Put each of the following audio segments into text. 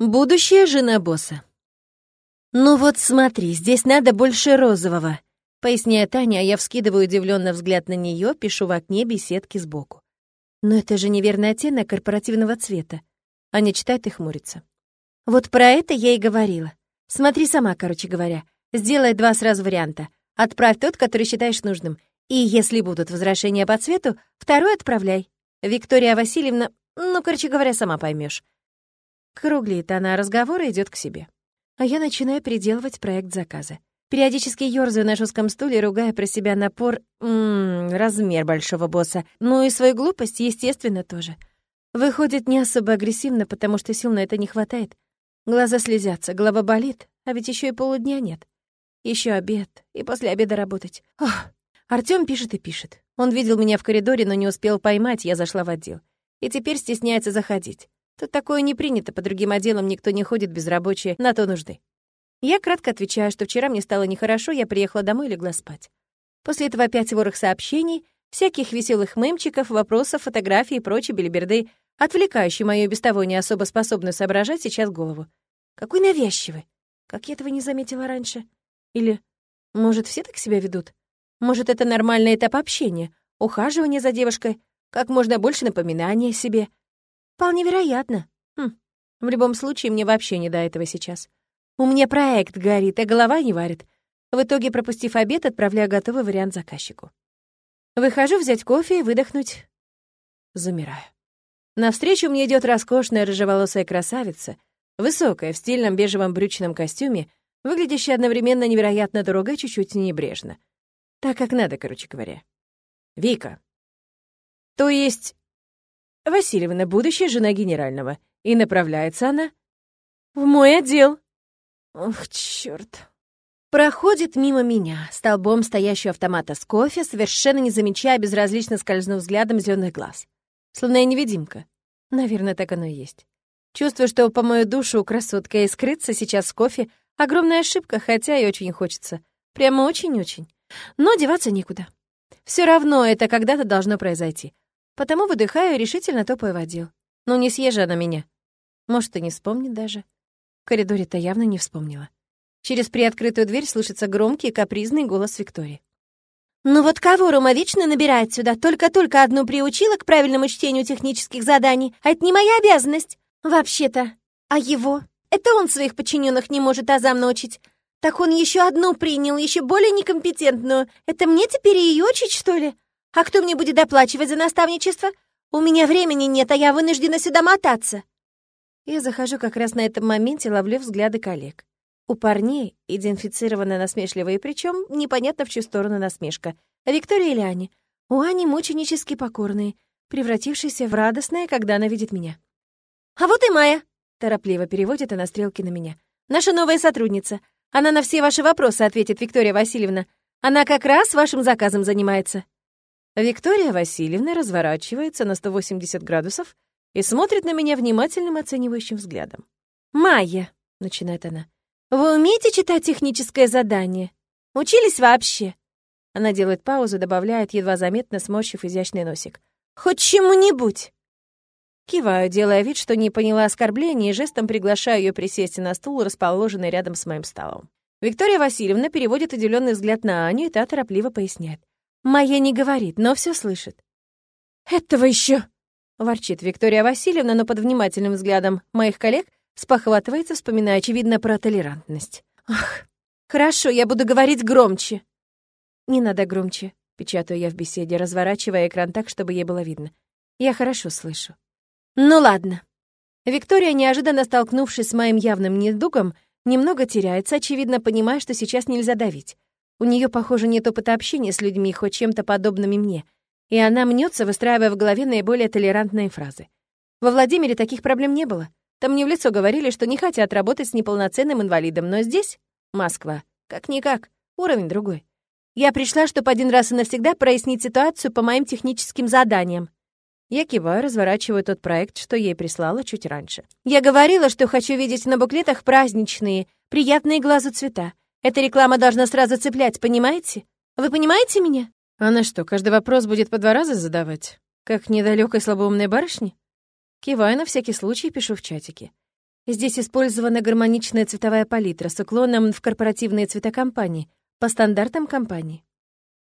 Будущая жена босса. «Ну вот смотри, здесь надо больше розового», — поясняет Таня, а я вскидываю удивленно взгляд на нее, пишу в окне беседки сбоку. «Но это же неверный оттенок корпоративного цвета». Аня читает и хмурится. «Вот про это я и говорила. Смотри сама, короче говоря. Сделай два сразу варианта. Отправь тот, который считаешь нужным. И если будут возвращения по цвету, второй отправляй. Виктория Васильевна, ну, короче говоря, сама поймешь. Круглит она разговор идет к себе. А я начинаю переделывать проект заказа. Периодически ёрзаю на жестком стуле, ругая про себя напор, м -м, размер большого босса. Ну и свою глупость, естественно, тоже. Выходит, не особо агрессивно, потому что сил на это не хватает. Глаза слезятся, голова болит, а ведь еще и полудня нет. Еще обед, и после обеда работать. Ох. Артём пишет и пишет. Он видел меня в коридоре, но не успел поймать, я зашла в отдел. И теперь стесняется заходить. Тут такое не принято, по другим отделам никто не ходит без рабочей, на то нужды. Я кратко отвечаю, что вчера мне стало нехорошо, я приехала домой и легла спать. После этого опять ворох сообщений, всяких веселых мемчиков, вопросов, фотографий и прочей белиберды, отвлекающий мою без того не особо способную соображать сейчас голову. Какой навязчивый! Как я этого не заметила раньше? Или, может, все так себя ведут? Может, это нормальный этап общения, ухаживание за девушкой, как можно больше напоминания о себе — Вполне вероятно. Хм. В любом случае, мне вообще не до этого сейчас. У меня проект горит, а голова не варит. В итоге, пропустив обед, отправляю готовый вариант заказчику. Выхожу взять кофе и выдохнуть. Замираю. Навстречу мне идет роскошная рыжеволосая красавица, высокая, в стильном бежевом брючном костюме, выглядящая одновременно невероятно дорого и чуть-чуть небрежно. Так, как надо, короче говоря. Вика. То есть Васильевна, будущая жена генерального. И направляется она в мой отдел. Ох, чёрт. Проходит мимо меня, столбом стоящего автомата с кофе, совершенно не замечая, безразлично скользнув взглядом зеленых глаз. Словно я невидимка. Наверное, так оно и есть. Чувствую, что по мою душу красотка и скрыться сейчас с кофе — огромная ошибка, хотя и очень хочется. Прямо очень-очень. Но деваться некуда. Все равно это когда-то должно произойти. Потому выдыхаю и решительно топаю в отдел. Ну, не съезжа на меня. Может, и не вспомнит даже. В коридоре-то явно не вспомнила. Через приоткрытую дверь слышится громкий капризный голос Виктории. «Ну вот кого Рома вечно набирает сюда? Только-только одну приучила к правильному чтению технических заданий, а это не моя обязанность. Вообще-то. А его? Это он своих подчиненных не может азам научить. Так он еще одну принял, еще более некомпетентную. Это мне теперь ее учить, что ли? А кто мне будет доплачивать за наставничество? У меня времени нет, а я вынуждена сюда мотаться. Я захожу как раз на этом моменте, ловлю взгляды коллег. У парней идентифицированы насмешливые, причем непонятно в чью сторону насмешка. Виктория или Аня? У Ани мученически покорные, превратившиеся в радостное, когда она видит меня. «А вот и Майя!» — торопливо переводит она стрелки на меня. «Наша новая сотрудница. Она на все ваши вопросы ответит, Виктория Васильевна. Она как раз вашим заказом занимается». Виктория Васильевна разворачивается на 180 градусов и смотрит на меня внимательным оценивающим взглядом. «Майя», — начинает она, — «вы умеете читать техническое задание? Учились вообще?» Она делает паузу, добавляет, едва заметно сморщив изящный носик. «Хоть чему-нибудь!» Киваю, делая вид, что не поняла оскорбления, и жестом приглашаю ее присесть на стул, расположенный рядом с моим столом. Виктория Васильевна переводит удивленный взгляд на Аню, и та торопливо поясняет. Майя не говорит, но все слышит. «Этого еще!» — ворчит Виктория Васильевна, но под внимательным взглядом моих коллег спохватывается, вспоминая, очевидно, про толерантность. «Ах, хорошо, я буду говорить громче!» «Не надо громче», — печатаю я в беседе, разворачивая экран так, чтобы ей было видно. «Я хорошо слышу». «Ну ладно». Виктория, неожиданно столкнувшись с моим явным недугом, немного теряется, очевидно, понимая, что сейчас нельзя давить. У нее, похоже, нет опыта общения с людьми, хоть чем-то подобными мне. И она мнется, выстраивая в голове наиболее толерантные фразы. Во Владимире таких проблем не было. Там мне в лицо говорили, что не хотят работать с неполноценным инвалидом, но здесь — Москва. Как-никак, уровень другой. Я пришла, чтобы один раз и навсегда прояснить ситуацию по моим техническим заданиям. Я киваю, разворачиваю тот проект, что ей прислала чуть раньше. Я говорила, что хочу видеть на буклетах праздничные, приятные глазу цвета. Эта реклама должна сразу цеплять, понимаете? Вы понимаете меня? Она что, каждый вопрос будет по два раза задавать? Как недалекой слабоумной барышни? Киваю на всякий случай пишу в чатике. Здесь использована гармоничная цветовая палитра с уклоном в корпоративные цвета компании, по стандартам компании.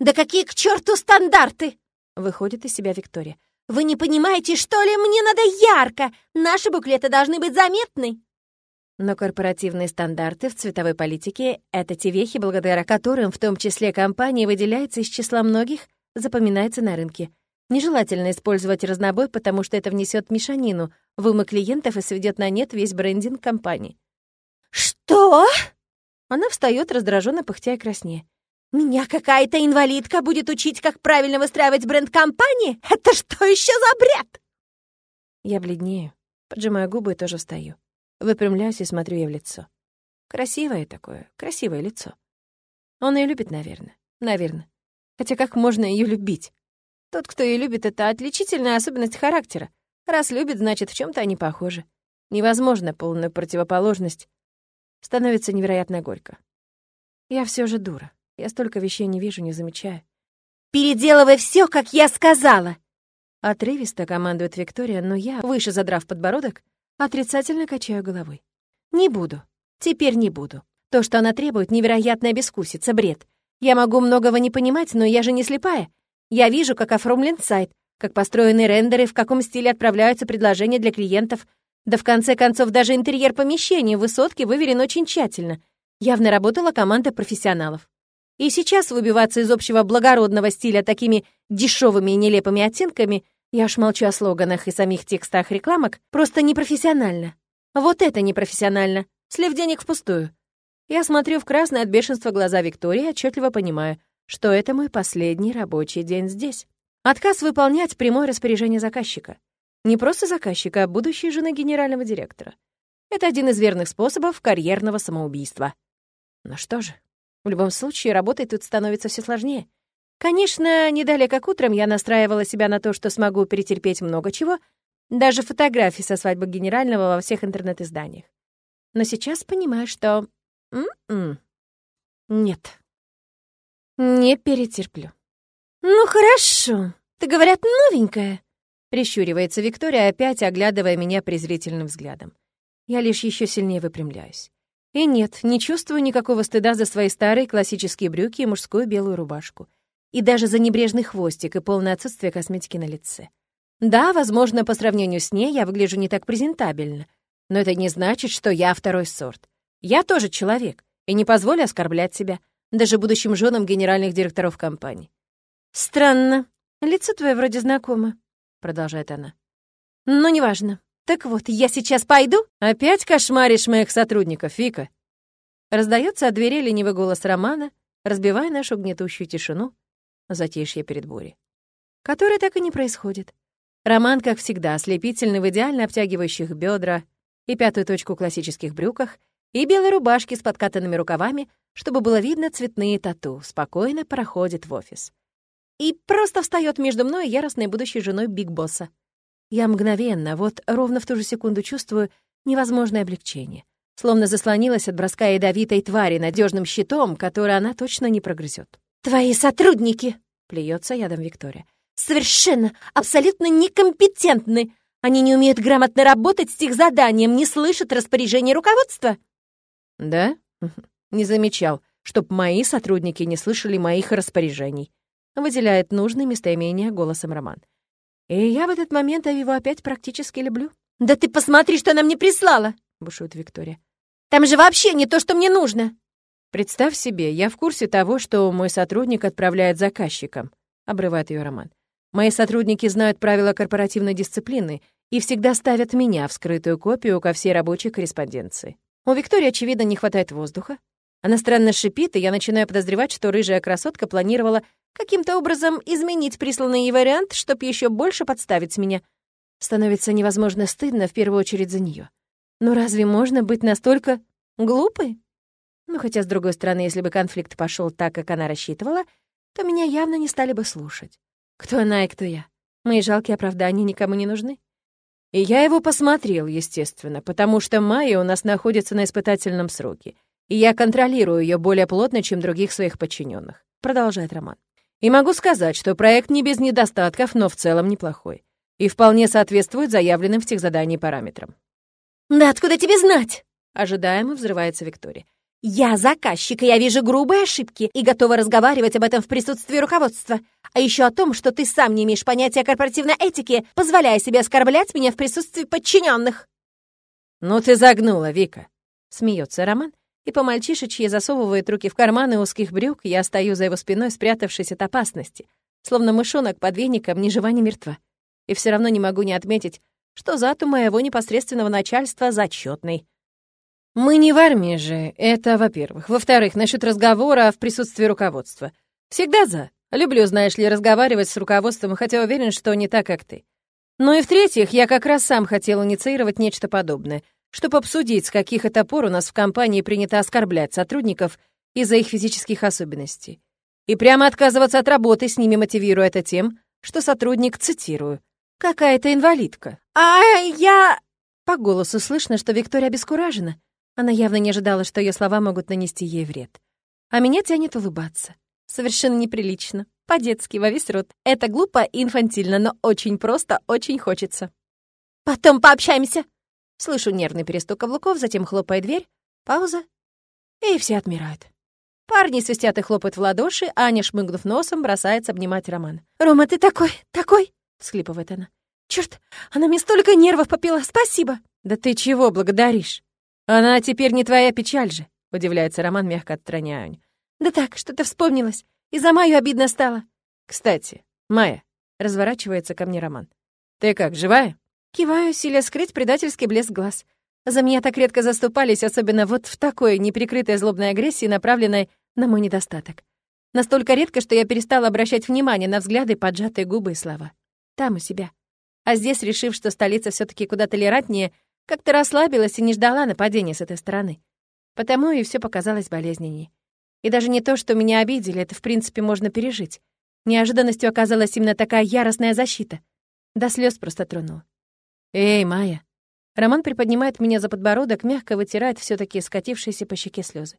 «Да какие к черту стандарты!» — выходит из себя Виктория. «Вы не понимаете, что ли? Мне надо ярко! Наши буклеты должны быть заметны!» Но корпоративные стандарты в цветовой политике — это те вехи, благодаря которым, в том числе компания, выделяется из числа многих, запоминается на рынке. Нежелательно использовать разнобой, потому что это внесет мешанину в умы клиентов и сведет на нет весь брендинг компании. «Что?» Она встает, раздраженно пыхтя и краснея. «Меня какая-то инвалидка будет учить, как правильно выстраивать бренд компании? Это что еще за бред?» Я бледнею, поджимаю губы и тоже встаю. Выпрямляюсь и смотрю ей в лицо. Красивое такое, красивое лицо. Он ее любит, наверное. Наверное. Хотя как можно ее любить? Тот, кто ее любит, это отличительная особенность характера. Раз любит, значит, в чем то они похожи. Невозможно полную противоположность. Становится невероятно горько. Я все же дура. Я столько вещей не вижу, не замечаю. «Переделывай все, как я сказала!» Отрывисто командует Виктория, но я, выше задрав подбородок, Отрицательно качаю головой. Не буду. Теперь не буду. То, что она требует, невероятная бескусица, бред. Я могу многого не понимать, но я же не слепая. Я вижу, как оформлен сайт, как построены рендеры, в каком стиле отправляются предложения для клиентов. Да в конце концов, даже интерьер помещения в высотке выверен очень тщательно. Явно работала команда профессионалов. И сейчас выбиваться из общего благородного стиля такими дешевыми и нелепыми оттенками — я уж молчу о слоганах и самих текстах рекламок, просто непрофессионально. Вот это непрофессионально. Слив денег впустую. Я смотрю в красное от бешенства глаза Виктории и отчетливо понимаю, что это мой последний рабочий день здесь. Отказ выполнять прямое распоряжение заказчика. Не просто заказчика, а будущей жены генерального директора. Это один из верных способов карьерного самоубийства. Ну что же, в любом случае, работать тут становится все сложнее. Конечно, не далее как утром я настраивала себя на то, что смогу перетерпеть много чего, даже фотографии со свадьбы генерального во всех интернет-изданиях. Но сейчас понимаю, что... М-м. Нет. Не перетерплю. «Ну хорошо, ты, говорят, новенькая», — прищуривается Виктория, опять оглядывая меня презрительным взглядом. Я лишь еще сильнее выпрямляюсь. И нет, не чувствую никакого стыда за свои старые классические брюки и мужскую белую рубашку и даже за небрежный хвостик и полное отсутствие косметики на лице. Да, возможно, по сравнению с ней я выгляжу не так презентабельно, но это не значит, что я второй сорт. Я тоже человек, и не позволю оскорблять себя, даже будущим женам генеральных директоров компании. «Странно. Лицо твое вроде знакомо», — продолжает она. «Но неважно. Так вот, я сейчас пойду?» «Опять кошмаришь моих сотрудников, Вика?» Раздается от двери ленивый голос Романа, разбивая нашу гнетущую тишину, затишье перед бурей. Которое так и не происходит. Роман, как всегда, ослепительный в идеально обтягивающих бедра и пятую точку классических брюках, и белой рубашке с подкатанными рукавами, чтобы было видно цветные тату, спокойно проходит в офис. И просто встает между мной яростной будущей женой Биг Босса. Я мгновенно, вот ровно в ту же секунду чувствую невозможное облегчение, словно заслонилась от броска ядовитой твари надежным щитом, который она точно не прогрызет. «Твои сотрудники!» — плюется ядом Виктория. «Совершенно, абсолютно некомпетентны! Они не умеют грамотно работать с их заданием, не слышат распоряжений руководства!» «Да? Не замечал, чтоб мои сотрудники не слышали моих распоряжений», — выделяет нужное местоимение голосом Роман. «И я в этот момент его опять практически люблю». «Да ты посмотри, что она мне прислала!» — бушует Виктория. «Там же вообще не то, что мне нужно!» «Представь себе, я в курсе того, что мой сотрудник отправляет заказчикам», — обрывает ее Роман. «Мои сотрудники знают правила корпоративной дисциплины и всегда ставят меня в скрытую копию ко всей рабочей корреспонденции. У Виктории, очевидно, не хватает воздуха. Она странно шипит, и я начинаю подозревать, что рыжая красотка планировала каким-то образом изменить присланный ей вариант, чтобы еще больше подставить меня. Становится невозможно стыдно, в первую очередь, за нее. Но разве можно быть настолько глупой? Ну, хотя, с другой стороны, если бы конфликт пошел так, как она рассчитывала, то меня явно не стали бы слушать. Кто она и кто я? Мои жалкие оправдания никому не нужны. И я его посмотрел, естественно, потому что Майя у нас находится на испытательном сроке, и я контролирую ее более плотно, чем других своих подчиненных. Продолжает Роман. И могу сказать, что проект не без недостатков, но в целом неплохой. И вполне соответствует заявленным в тех задании параметрам. «Да откуда тебе знать?» Ожидаемо взрывается Виктория. «Я заказчик, и я вижу грубые ошибки и готова разговаривать об этом в присутствии руководства. А еще о том, что ты сам не имеешь понятия о корпоративной этике, позволяя себе оскорблять меня в присутствии подчиненных. «Ну ты загнула, Вика!» — смеется Роман, и по мальчишечьи засовывает руки в карманы узких брюк, я стою за его спиной, спрятавшись от опасности, словно мышонок под веником, ни жива, ни мертва. И все равно не могу не отметить, что зад у моего непосредственного начальства зачетный. Мы не в армии же, это во-первых. Во-вторых, насчет разговора в присутствии руководства. Всегда за. Люблю, знаешь ли, разговаривать с руководством, хотя уверен, что не так, как ты. Ну и в-третьих, я как раз сам хотел инициировать нечто подобное, чтобы обсудить, с каких это пор у нас в компании принято оскорблять сотрудников из-за их физических особенностей. И прямо отказываться от работы с ними мотивируя это тем, что сотрудник, цитирую, «какая-то инвалидка». «А я...» По голосу слышно, что Виктория обескуражена. Она явно не ожидала, что ее слова могут нанести ей вред. А меня тянет улыбаться. Совершенно неприлично. По-детски, во весь рот. Это глупо и инфантильно, но очень просто, очень хочется. «Потом пообщаемся!» Слышу нервный перестук каблуков, затем хлопает дверь, пауза, и все отмирают. Парни свистят и хлопают в ладоши, а Аня, шмыгнув носом, бросается обнимать Роман. «Рома, ты такой, такой!» — всхлипывает она. «Чёрт, она мне столько нервов попила, спасибо!» «Да ты чего благодаришь? Она теперь не твоя печаль же!» — удивляется Роман, мягко отстраняя. «Да так, что-то вспомнилось. И за Майю обидно стало». «Кстати, Майя», — разворачивается ко мне Роман. «Ты как, живая?» Киваю, силя скрыть предательский блеск глаз. За меня так редко заступались, особенно вот в такой неприкрытой злобной агрессии, направленной на мой недостаток. Настолько редко, что я перестала обращать внимание на взгляды, поджатые губы и слова. Там у себя. А здесь, решив, что столица все таки куда толерантнее, как-то расслабилась и не ждала нападения с этой стороны. Потому и все показалось болезненней. И даже не то, что меня обидели, это, в принципе, можно пережить. Неожиданностью оказалась именно такая яростная защита. До слез просто тронула. «Эй, Майя!» Роман приподнимает меня за подбородок, мягко вытирает все таки скатившиеся по щеке слезы.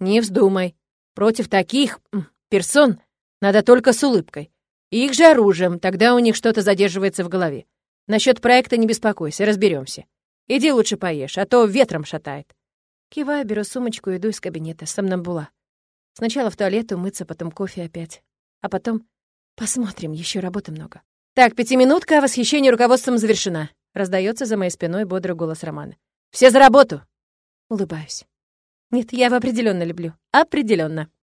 «Не вздумай. Против таких персон надо только с улыбкой. Их же оружием, тогда у них что-то задерживается в голове. Насчет проекта не беспокойся, разберемся. Иди лучше поешь, а то ветром шатает». Киваю, беру сумочку и иду из кабинета. Сомнамбула. Сначала в туалет умыться, потом кофе опять. А потом посмотрим, еще работы много. Так, пятиминутка, восхищение руководством завершена. Раздается за моей спиной бодрый голос Романа. «Все за работу!» Улыбаюсь. Нет, я его определенно люблю. Определенно.